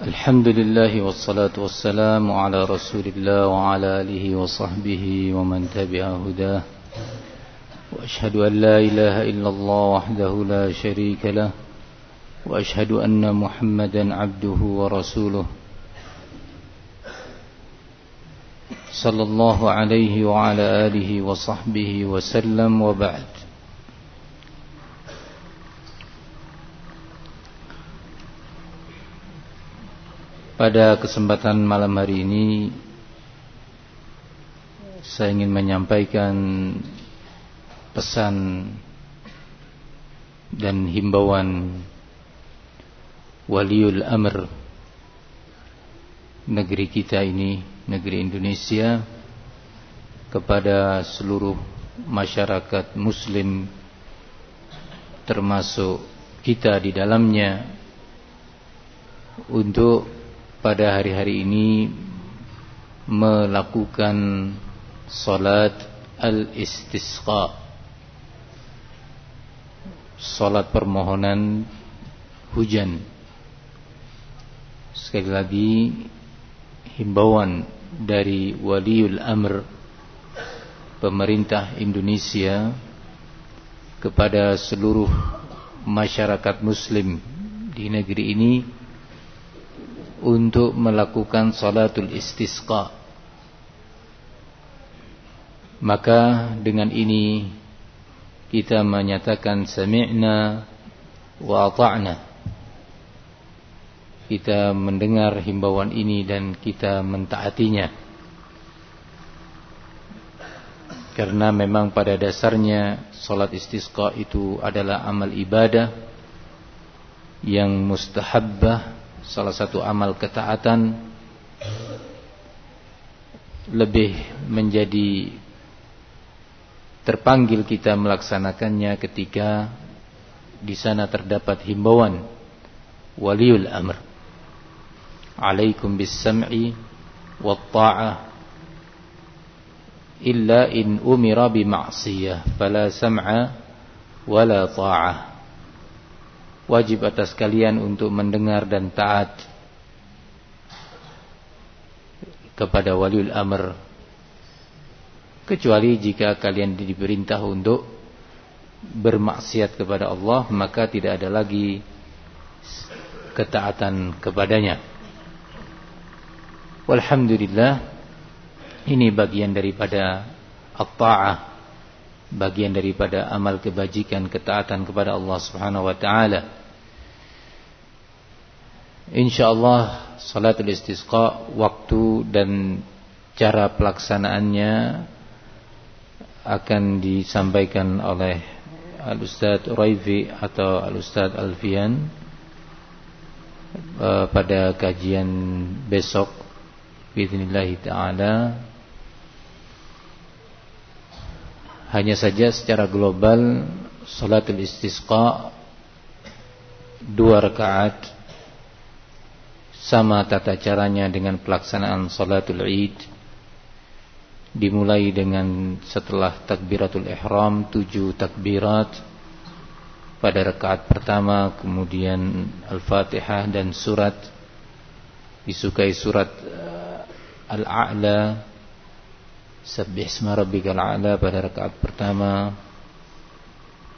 الحمد لله والصلاة والسلام على رسول الله وعلى آله وصحبه ومن تبع هداه. وأشهد أن لا إله إلا الله وحده لا شريك له. وأشهد أن محمدا عبده ورسوله. صلى الله عليه وعلى آله وصحبه وسلم وبعد. Pada kesempatan malam hari ini Saya ingin menyampaikan Pesan Dan himbauan Waliul Amr Negeri kita ini Negeri Indonesia Kepada seluruh Masyarakat Muslim Termasuk kita di dalamnya Untuk pada hari-hari ini melakukan salat al-istisqa. Salat permohonan hujan. Sekali lagi himbauan dari waliul amr pemerintah Indonesia kepada seluruh masyarakat muslim di negeri ini untuk melakukan salatul istisqa. Maka dengan ini kita menyatakan sami'na wa ata'na. Kita mendengar himbauan ini dan kita mentaatinya. Karena memang pada dasarnya salat istisqa itu adalah amal ibadah yang mustahabbah salah satu amal ketaatan lebih menjadi terpanggil kita melaksanakannya ketika di sana terdapat himbauan. Waliul amr. Alaikum bis sam'i ta'ah illa in umira bi ma'siyah. Fala sam'a wala ta'ah wajib atas kalian untuk mendengar dan taat kepada waliul amr. Kecuali jika kalian diperintah untuk bermaksiat kepada Allah maka tidak ada lagi ketaatan kepadanya. Walhamdulillah ini bagian daripada at-ta'ah bagian daripada amal kebajikan ketaatan kepada Allah Subhanahu wa taala InsyaAllah salatul istisqa waktu dan cara pelaksanaannya akan disampaikan oleh Al-Ustaz Raifi atau Al-Ustaz Alfian uh, pada kajian besok Bismillah ta'ala. Hanya saja secara global Salatul istisqa Dua rakaat sama tata caranya dengan pelaksanaan salatul id dimulai dengan setelah takbiratul ihram tujuh takbirat pada rakaat pertama kemudian al-fatihah dan surat. Disukai surat uh, al-a'la sabbih isma rabbikal a'la pada rakaat pertama.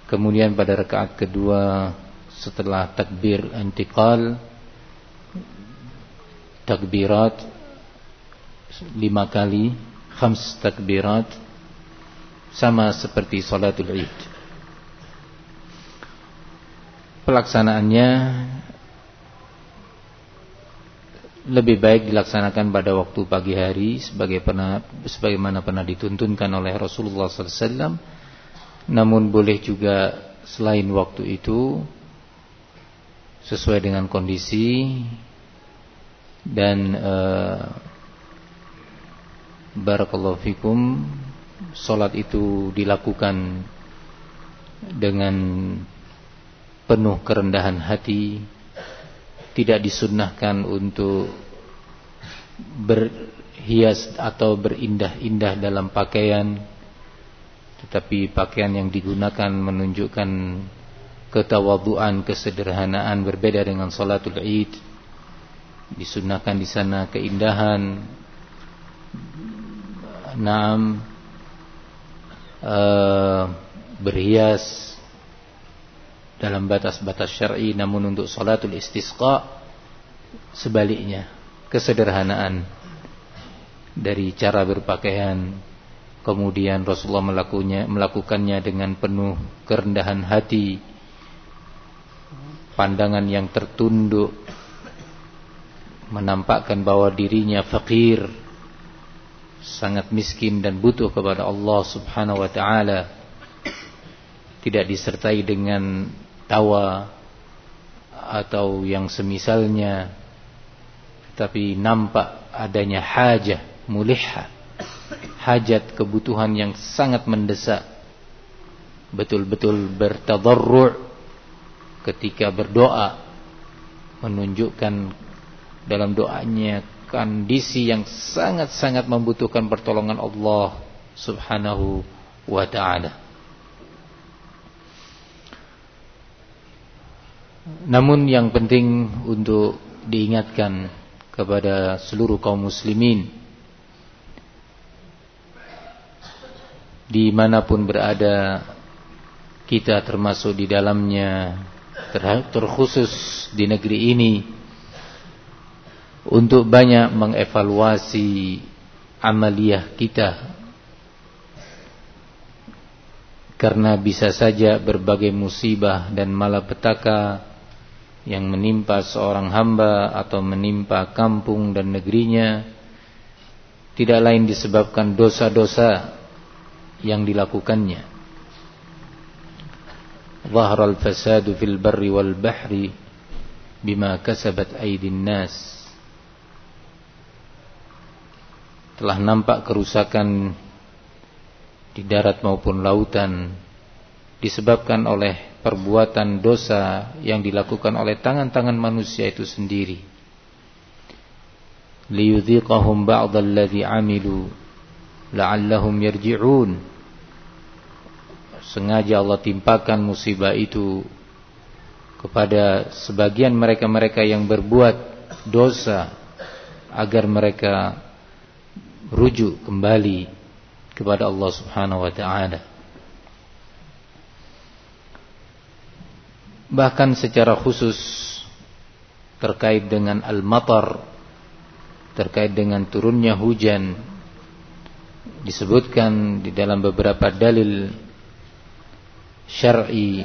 Kemudian pada rakaat kedua setelah takbir intiqal takbirat lima kali khams takbirat sama seperti salatul id pelaksanaannya lebih baik dilaksanakan pada waktu pagi hari sebagai pernah, sebagaimana pernah dituntunkan oleh Rasulullah SAW. Namun boleh juga selain waktu itu sesuai dengan kondisi dan uh, barakallahu fikum salat itu dilakukan dengan penuh kerendahan hati tidak disunnahkan untuk berhias atau berindah-indah dalam pakaian tetapi pakaian yang digunakan menunjukkan ketawaduan kesederhanaan berbeda dengan salatul id disunahkan di sana keindahan. Naam. Uh, berhias dalam batas-batas syar'i namun untuk salatul istisqa sebaliknya kesederhanaan dari cara berpakaian. Kemudian Rasulullah melakukannya melakukannya dengan penuh kerendahan hati pandangan yang tertunduk menampakkan bahwa dirinya fakir sangat miskin dan butuh kepada Allah Subhanahu wa taala tidak disertai dengan tawa atau yang semisalnya tapi nampak adanya hajah mulihah hajat kebutuhan yang sangat mendesak betul-betul bertadarru' ketika berdoa menunjukkan dalam doanya kondisi yang sangat-sangat membutuhkan pertolongan Allah Subhanahu wa taala. Namun yang penting untuk diingatkan kepada seluruh kaum muslimin di mana pun berada kita termasuk di dalamnya terkhusus di negeri ini untuk banyak mengevaluasi amaliyah kita karena bisa saja berbagai musibah dan malapetaka yang menimpa seorang hamba atau menimpa kampung dan negerinya tidak lain disebabkan dosa-dosa yang dilakukannya. Zahara al-fasadu fil barri wal bahri bima kasabat aydin telah nampak kerusakan di darat maupun lautan disebabkan oleh perbuatan dosa yang dilakukan oleh tangan-tangan manusia itu sendiri. Liyudhiqahum ba'dalladhi 'amilu la'allahum yarji'un. Sengaja Allah timpakan musibah itu kepada sebagian mereka-mereka yang berbuat dosa agar mereka rujuk kembali kepada Allah Subhanahu wa taala. Bahkan secara khusus terkait dengan al-matar terkait dengan turunnya hujan disebutkan di dalam beberapa dalil syar'i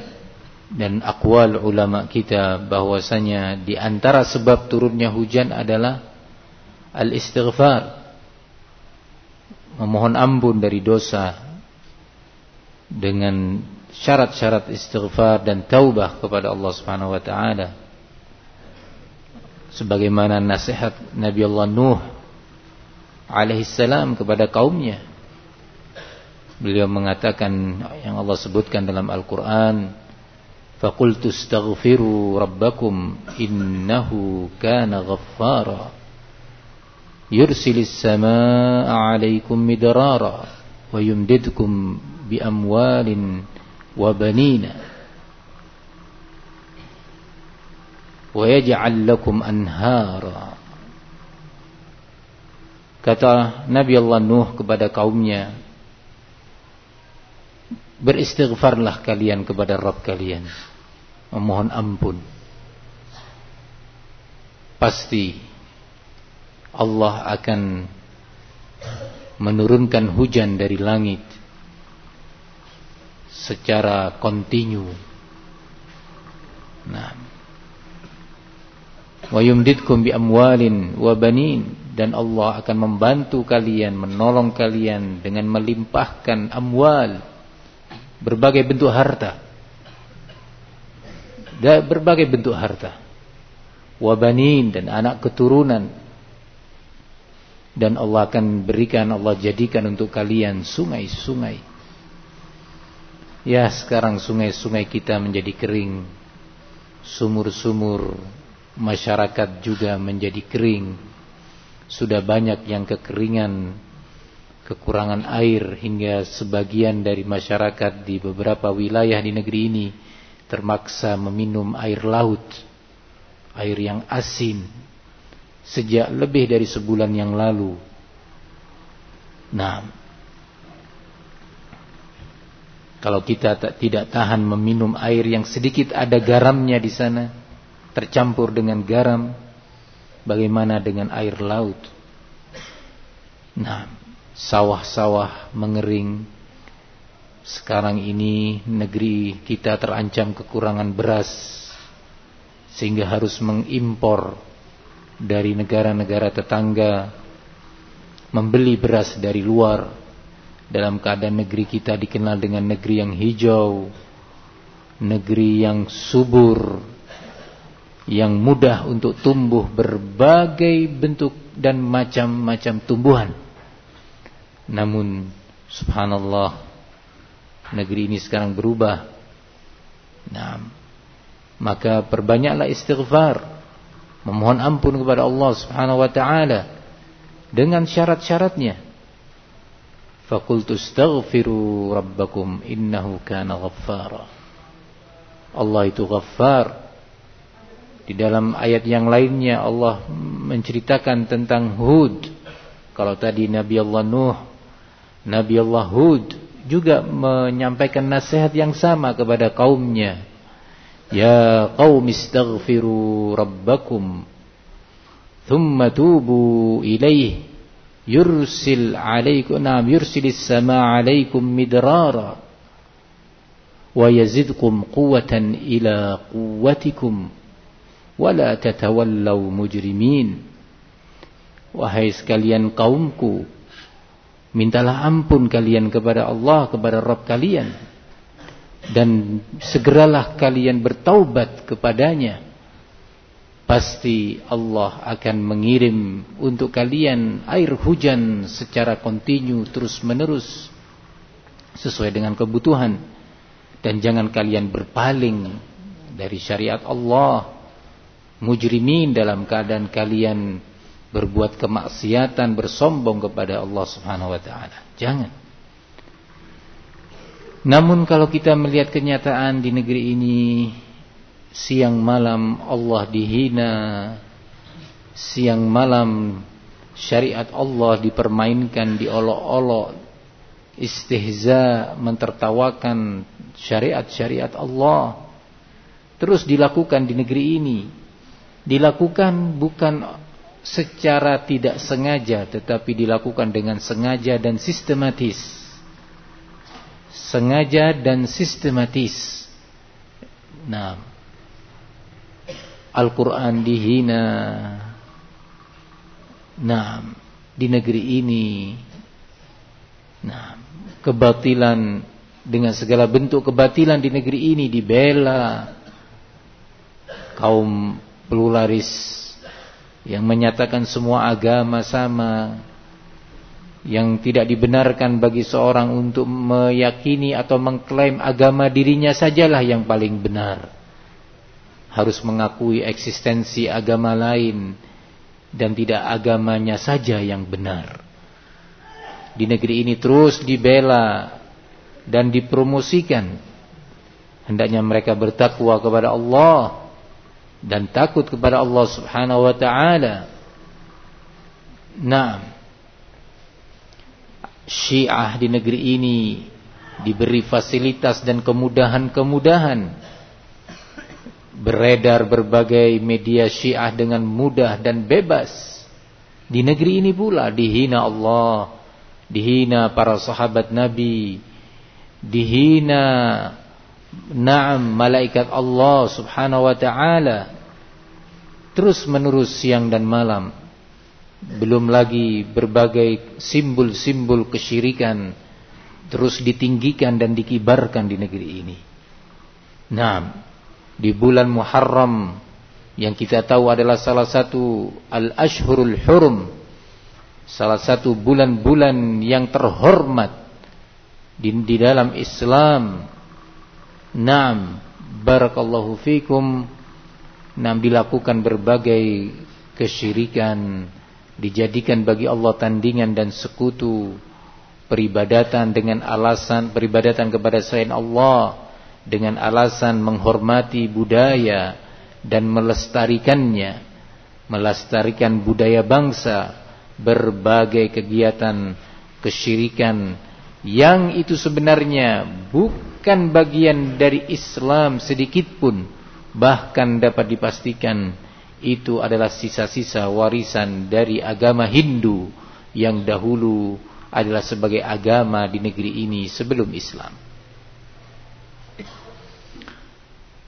dan akwal ulama kita bahwasanya di antara sebab turunnya hujan adalah al-istighfar memohon ampun dari dosa dengan syarat-syarat istighfar dan taubah kepada Allah Subhanahu wa taala. Sebagaimana nasihat Nabi Allah Nuh alaihi salam kepada kaumnya. Beliau mengatakan yang Allah sebutkan dalam Al-Qur'an, "Faqultu astaghfiru rabbakum innahu kana ghaffara." yursilis samaa 'alaikum midrara wa yumdidkum bi amwalin wa banina wa yaj'al lakum anhara. Kata Nabi Allah Nuh kepada kaumnya beristighfarlah kalian kepada Rabb kalian. Memohon ampun. Pasti Allah akan menurunkan hujan dari langit secara kontinu. Nah, wa yumdidkum bi amwalin wa banin dan Allah akan membantu kalian, menolong kalian dengan melimpahkan amwal berbagai bentuk harta. Berbagai bentuk harta. Wabanin dan anak keturunan dan Allah akan berikan Allah jadikan untuk kalian sungai-sungai. Ya sekarang sungai-sungai kita menjadi kering. Sumur-sumur masyarakat juga menjadi kering. Sudah banyak yang kekeringan kekurangan air hingga sebagian dari masyarakat di beberapa wilayah di negeri ini termaksa meminum air laut air yang asin sejak lebih dari sebulan yang lalu. Nah, kalau kita tak, tidak tahan meminum air yang sedikit ada garamnya di sana, tercampur dengan garam, bagaimana dengan air laut? Nah, sawah-sawah mengering. Sekarang ini negeri kita terancam kekurangan beras sehingga harus mengimpor dari negara-negara tetangga membeli beras dari luar dalam keadaan negeri kita dikenal dengan negeri yang hijau negeri yang subur yang mudah untuk tumbuh berbagai bentuk dan macam-macam tumbuhan. Namun subhanallah negeri ini sekarang berubah. Nah maka perbanyaklah istighfar memohon ampun kepada Allah Subhanahu wa taala dengan syarat-syaratnya. Fakultu astaghfiru rabbakum innahu kana ghaffara. Allah itu ghaffar. Di dalam ayat yang lainnya Allah menceritakan tentang Hud. Kalau tadi Nabi Allah Nuh, Nabi Allah Hud juga menyampaikan nasihat yang sama kepada kaumnya. Ya qaum istaghfiru rabbakum thumma tubu ilaih yursil alaikum nam yursilis sama alaikum midrara wa yazidkum quwwatan ila quwwatikum wala tatawallaw mujrimin wahai sekalian kaumku mintalah ampun kalian kepada Allah kepada Rabb kalian dan segeralah kalian bertaubat kepadanya pasti Allah akan mengirim untuk kalian air hujan secara kontinu terus menerus sesuai dengan kebutuhan. Dan jangan kalian berpaling dari syariat Allah. Mujrimin dalam keadaan kalian berbuat kemaksiatan bersombong kepada Allah Subhanahu wa taala. Jangan namun kalau kita melihat kenyataan di negeri ini siang malam Allah dihina, siang malam syariat Allah dipermainkan, diolok-olok, istihza, mentertawakan syariat-syariat Allah. Terus dilakukan di negeri ini. Dilakukan bukan secara tidak sengaja tetapi dilakukan dengan sengaja dan sistematis sengaja dan sistematis. Nah, Al-Quran dihina. Nah, di negeri ini. Nah, kebatilan dengan segala bentuk kebatilan di negeri ini dibela kaum pluralis yang menyatakan semua agama sama yang tidak dibenarkan bagi seorang untuk meyakini atau mengklaim agama dirinya sajalah yang paling benar. Harus mengakui eksistensi agama lain dan tidak agamanya saja yang benar. Di negeri ini terus dibela dan dipromosikan. Hendaknya mereka bertakwa kepada Allah dan takut kepada Allah Subhanahu wa taala. Naam. Syiah di negeri ini diberi fasilitas dan kemudahan-kemudahan. Beredar berbagai media Syiah dengan mudah dan bebas. Di negeri ini pula dihina Allah dihina para sahabat Nabi dihina na'am malaikat Allah subhanahu wa ta'ala. Terus menerus siang dan malam belum lagi berbagai simbol-simbol kesyirikan terus ditinggikan dan dikibarkan di negeri ini. Nah, di bulan Muharram yang kita tahu adalah salah satu al-ashhurul hurum, salah satu bulan-bulan yang terhormat di, di dalam Islam. Naam, barakallahu fikum. Naam dilakukan berbagai kesyirikan dijadikan bagi Allah tandingan dan sekutu peribadatan dengan alasan peribadatan kepada selain Allah dengan alasan menghormati budaya dan melestarikannya melestarikan budaya bangsa, berbagai kegiatan kesyirikan yang itu sebenarnya bukan bagian dari Islam sedikit pun, bahkan dapat dipastikan itu adalah sisa-sisa warisan dari agama Hindu yang dahulu adalah sebagai agama di negeri ini sebelum Islam.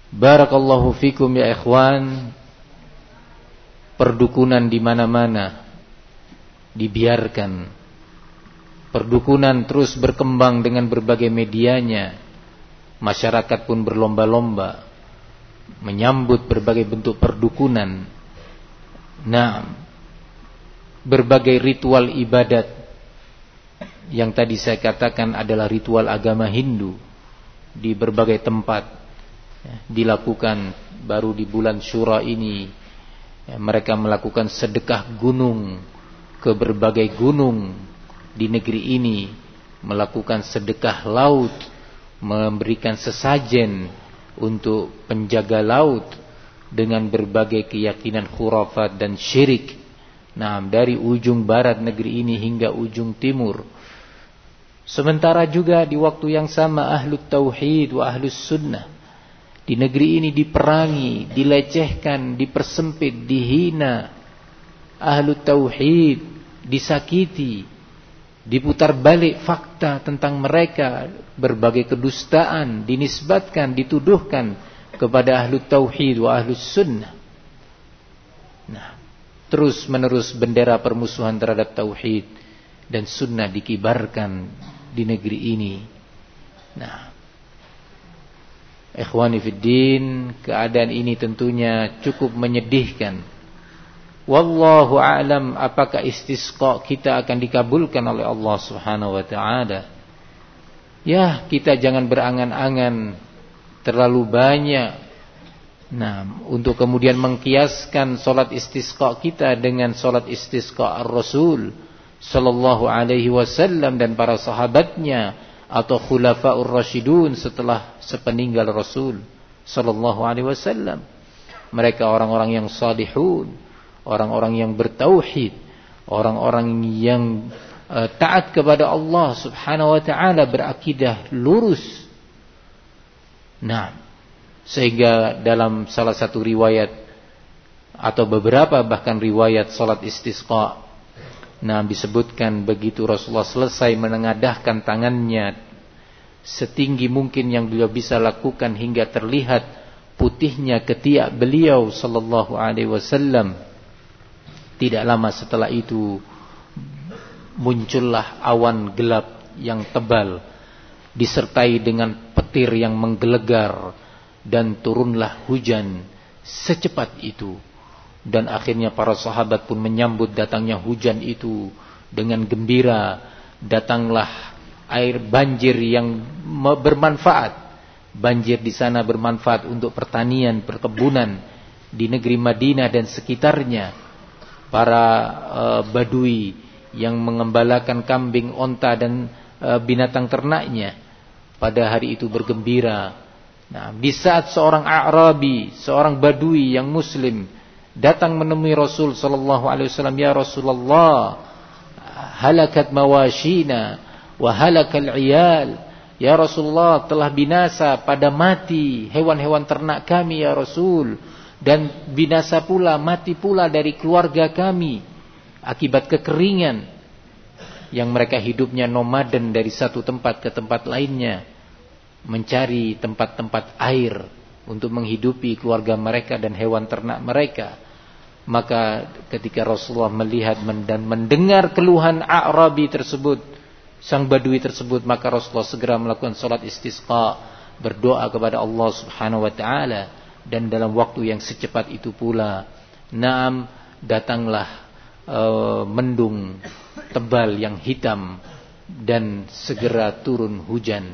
Barakallahu fikum ya ikhwan perdukunan di mana-mana dibiarkan. Perdukunan terus berkembang dengan berbagai medianya. Masyarakat pun berlomba-lomba menyambut berbagai bentuk perdukunan. Nah, berbagai ritual ibadat yang tadi saya katakan adalah ritual agama Hindu di berbagai tempat ya, dilakukan baru di bulan Syura ini ya, mereka melakukan sedekah gunung ke berbagai gunung di negeri ini melakukan sedekah laut memberikan sesajen untuk penjaga laut dengan berbagai keyakinan khurafat dan syirik nah dari ujung barat negeri ini hingga ujung timur sementara juga di waktu yang sama ahlu tauhid wa ahlus sunnah di negeri ini diperangi, dilecehkan, dipersempit, dihina. Ahlu tauhid disakiti, diputar balik fakta tentang mereka, berbagai kedustaan dinisbatkan, dituduhkan kepada ahlu tauhid wa ahlu sunnah. Nah, terus menerus bendera permusuhan terhadap tauhid dan sunnah dikibarkan di negeri ini. Nah, Ikhwani fiddin, keadaan ini tentunya cukup menyedihkan. Wallahu a'lam apakah istisqa kita akan dikabulkan oleh Allah Subhanahu wa taala. Ya, kita jangan berangan-angan terlalu banyak. Nah, untuk kemudian mengkiaskan solat istisqa kita dengan solat istisqa Ar-Rasul sallallahu alaihi wasallam dan para sahabatnya atau khulafaur rasyidun setelah sepeninggal Rasul sallallahu alaihi wasallam. Mereka orang-orang yang salihun, orang-orang yang bertauhid, orang-orang yang uh, taat kepada Allah Subhanahu wa taala berakidah lurus. Nah, sehingga dalam salah satu riwayat atau beberapa bahkan riwayat salat istisqa Nah disebutkan begitu Rasulullah selesai menengadahkan tangannya setinggi mungkin yang beliau bisa lakukan hingga terlihat putihnya ketiak beliau sallallahu alaihi wasallam. Tidak lama setelah itu muncullah awan gelap yang tebal disertai dengan petir yang menggelegar dan turunlah hujan secepat itu. Dan akhirnya para sahabat pun menyambut datangnya hujan itu dengan gembira datanglah air banjir yang bermanfaat. Banjir di sana bermanfaat untuk pertanian perkebunan di negeri Madinah dan sekitarnya para uh, badui yang mengembalakan kambing onta dan uh, binatang ternaknya pada hari itu bergembira. Nah di saat seorang Arabi seorang badui yang muslim datang menemui Rasul sallallahu alaihi wasallam ya Rasulullah halakat mawashina wa halakal iyal? Ya Rasulullah telah binasa pada mati hewan-hewan ternak kami ya Rasul dan binasa pula mati pula dari keluarga kami akibat kekeringan yang mereka hidupnya nomaden dari satu tempat ke tempat lainnya mencari tempat-tempat air untuk menghidupi keluarga mereka dan hewan ternak mereka. Maka ketika Rasulullah melihat dan mendengar keluhan Arabi tersebut, sang badui tersebut, maka Rasulullah segera melakukan salat istisqa, berdoa kepada Allah Subhanahu wa taala dan dalam waktu yang secepat itu pula, naam datanglah uh, mendung tebal yang hitam dan segera turun hujan.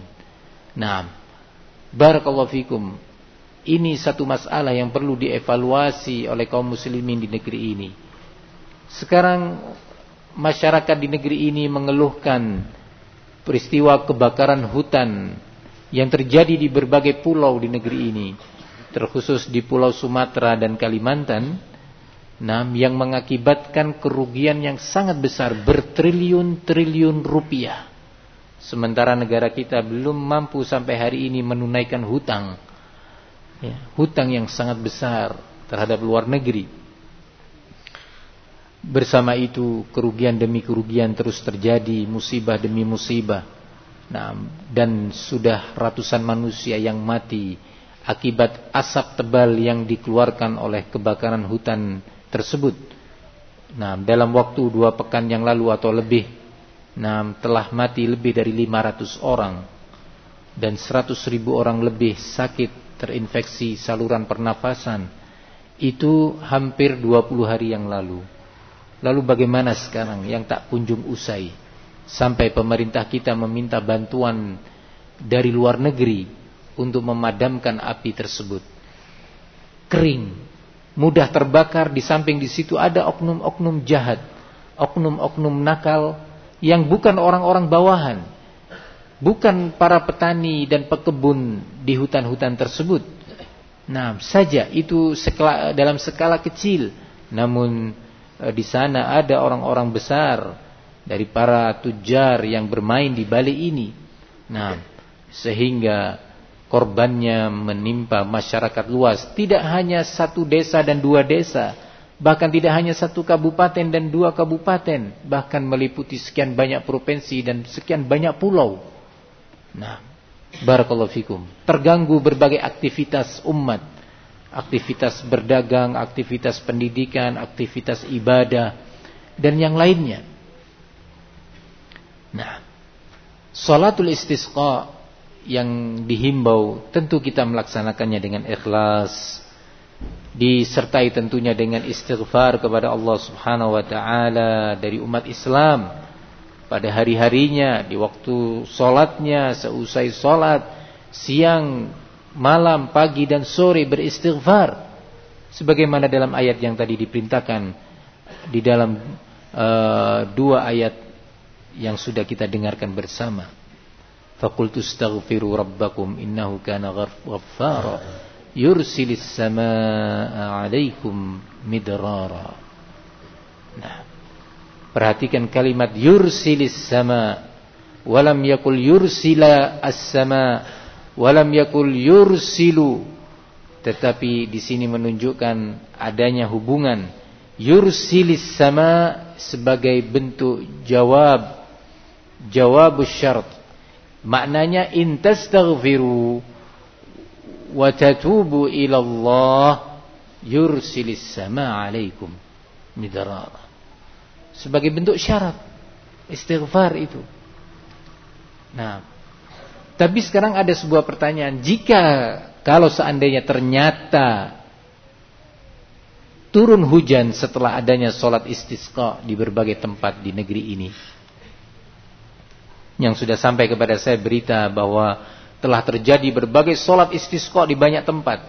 Naam. Barakallahu fikum. Ini satu masalah yang perlu dievaluasi oleh kaum muslimin di negeri ini. Sekarang masyarakat di negeri ini mengeluhkan peristiwa kebakaran hutan yang terjadi di berbagai pulau di negeri ini, terkhusus di Pulau Sumatera dan Kalimantan. Nah, yang mengakibatkan kerugian yang sangat besar bertriliun-triliun rupiah. Sementara negara kita belum mampu sampai hari ini menunaikan hutang. Ya, hutang yang sangat besar terhadap luar negeri. Bersama itu kerugian demi kerugian terus terjadi, musibah demi musibah. Nah, dan sudah ratusan manusia yang mati akibat asap tebal yang dikeluarkan oleh kebakaran hutan tersebut. Nah, dalam waktu dua pekan yang lalu atau lebih, nah, telah mati lebih dari 500 orang dan 100 ribu orang lebih sakit terinfeksi saluran pernafasan. Itu hampir 20 hari yang lalu. Lalu bagaimana sekarang yang tak kunjung usai? Sampai pemerintah kita meminta bantuan dari luar negeri untuk memadamkan api tersebut. Kering, mudah terbakar di samping di situ ada oknum-oknum jahat, oknum-oknum nakal yang bukan orang-orang bawahan. Bukan para petani dan pekebun di hutan-hutan tersebut. Nah, saja itu skala, dalam skala kecil. Namun eh, di sana ada orang-orang besar dari para tujar yang bermain di balik ini. Nah, sehingga korbannya menimpa masyarakat luas. Tidak hanya satu desa dan dua desa. Bahkan tidak hanya satu kabupaten dan dua kabupaten. Bahkan meliputi sekian banyak provinsi dan sekian banyak pulau. Nah, barakallahu fikum. Terganggu berbagai aktivitas umat. Aktivitas berdagang, aktivitas pendidikan, aktivitas ibadah. Dan yang lainnya. Nah, Salatul istisqa yang dihimbau tentu kita melaksanakannya dengan ikhlas disertai tentunya dengan istighfar kepada Allah Subhanahu wa taala dari umat Islam. Pada hari-harinya di waktu salatnya seusai salat siang malam pagi dan sore beristighfar. Sebagaimana dalam ayat yang tadi diperintahkan di dalam uh, dua ayat yang sudah kita dengarkan bersama فقلت استغفروا ربكم إنه كان غفارا يرسل السماء عليكم مدرارا nah perhatikan kalimat yursilis sama walam yakul yursila as-sama walam yakul yursilu tetapi di sini menunjukkan adanya hubungan yursilis sama sebagai bentuk jawab jawab syarat Maknanya in tastaghfiru wa tatubu ila Allah yursilis sama alaikum midrara. Sebagai bentuk syarat istighfar itu. Nah, tapi sekarang ada sebuah pertanyaan, jika kalau seandainya ternyata turun hujan setelah adanya sholat istisqa di berbagai tempat di negeri ini, yang sudah sampai kepada saya berita bahwa telah terjadi berbagai solat istisqa di banyak tempat.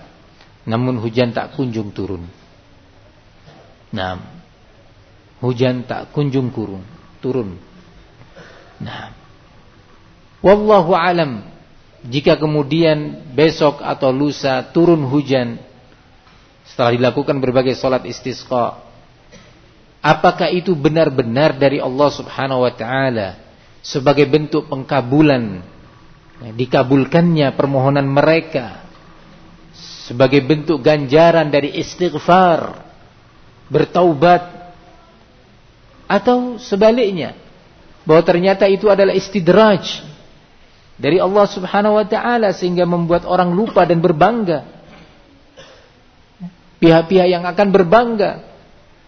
Namun hujan tak kunjung turun. Nah, hujan tak kunjung kurung, turun. Nah, wallahu alam. Jika kemudian besok atau lusa turun hujan setelah dilakukan berbagai solat istisqa, apakah itu benar-benar dari Allah Subhanahu wa taala? Sebagai bentuk pengkabulan. Ya, dikabulkannya permohonan mereka sebagai bentuk ganjaran dari istighfar bertaubat atau sebaliknya bahwa ternyata itu adalah istidraj dari Allah Subhanahu wa taala sehingga membuat orang lupa dan berbangga. Pihak-pihak yang akan berbangga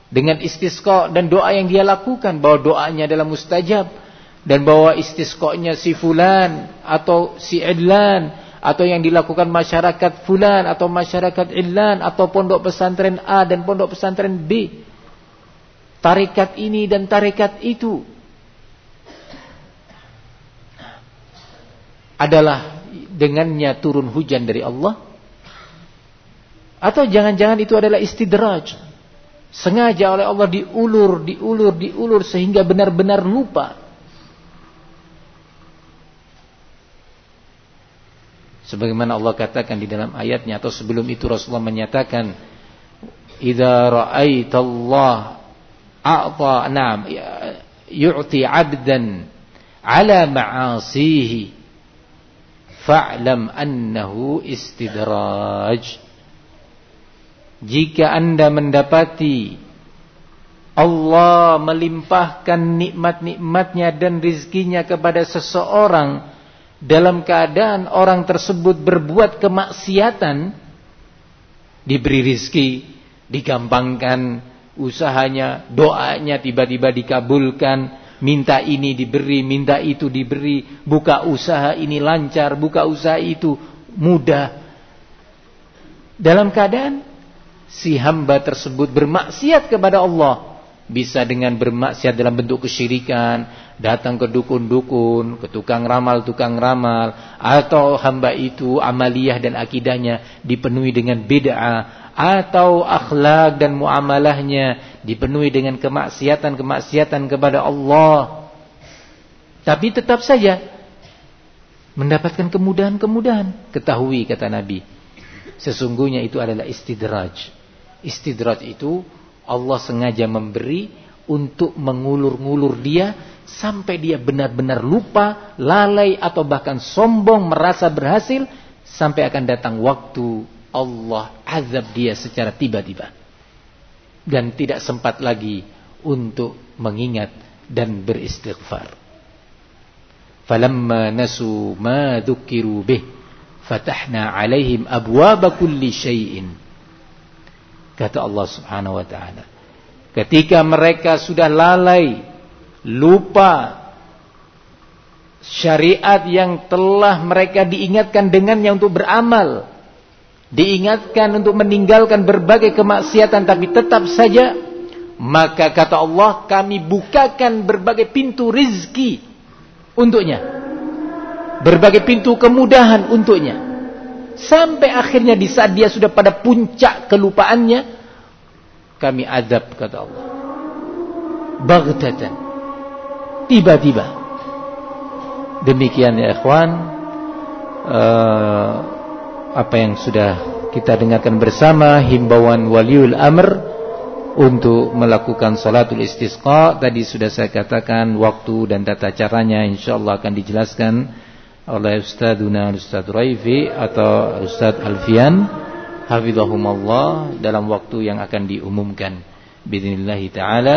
dengan istisqa dan doa yang dia lakukan bahwa doanya adalah mustajab dan bahwa istisqonya si fulan atau si idlan atau yang dilakukan masyarakat fulan atau masyarakat idlan atau pondok pesantren A dan pondok pesantren B. Tarikat ini dan tarikat itu adalah dengannya turun hujan dari Allah. Atau jangan-jangan itu adalah istidraj. Sengaja oleh Allah diulur diulur diulur sehingga benar-benar lupa Sebagaimana Allah katakan di dalam ayatnya atau sebelum itu Rasulullah menyatakan idza ra'aita Allah a'ta na'am yu'ti 'abdan 'ala ma'asihi fa'lam annahu istidraj. Jika anda mendapati Allah melimpahkan nikmat-nikmatnya dan rizkinya kepada seseorang dalam keadaan orang tersebut berbuat kemaksiatan diberi rizki digampangkan usahanya doanya tiba-tiba dikabulkan minta ini diberi minta itu diberi buka usaha ini lancar buka usaha itu mudah. Dalam keadaan si hamba tersebut bermaksiat kepada Allah bisa dengan bermaksiat dalam bentuk kesyirikan, datang ke dukun-dukun, ke tukang ramal, tukang ramal, atau hamba itu amaliyah dan akidahnya dipenuhi dengan bid'ah, atau akhlak dan muamalahnya dipenuhi dengan kemaksiatan-kemaksiatan kepada Allah. Tapi tetap saja mendapatkan kemudahan-kemudahan. Ketahui kata Nabi, sesungguhnya itu adalah istidraj. Istidraj itu Allah sengaja memberi untuk mengulur-ngulur dia sampai dia benar-benar lupa, lalai atau bahkan sombong merasa berhasil sampai akan datang waktu Allah azab dia secara tiba-tiba dan tidak sempat lagi untuk mengingat dan beristighfar. Falamma nasu ma dzukiru bih fatahna alaihim abwaba kulli syai'in Kata Allah subhanahu wa ta'ala. Ketika mereka sudah lalai, lupa syariat yang telah mereka diingatkan dengannya untuk beramal. Diingatkan untuk meninggalkan berbagai kemaksiatan tapi tetap saja. Maka kata Allah kami bukakan berbagai pintu rizki untuknya. Berbagai pintu kemudahan untuknya. Sampai akhirnya di saat dia sudah pada puncak kelupaannya, kami adab kata Allah. Baghtatan. Tiba-tiba. Demikian ya ikhwan. Uh, apa yang sudah kita dengarkan bersama himbauan waliul amr untuk melakukan salatul istisqa tadi sudah saya katakan waktu dan tata caranya insyaallah akan dijelaskan oleh Ustadzuna Ustadz Raifi atau Ustadz Alfian Hafizahumullah dalam waktu yang akan diumumkan Bismillah ta'ala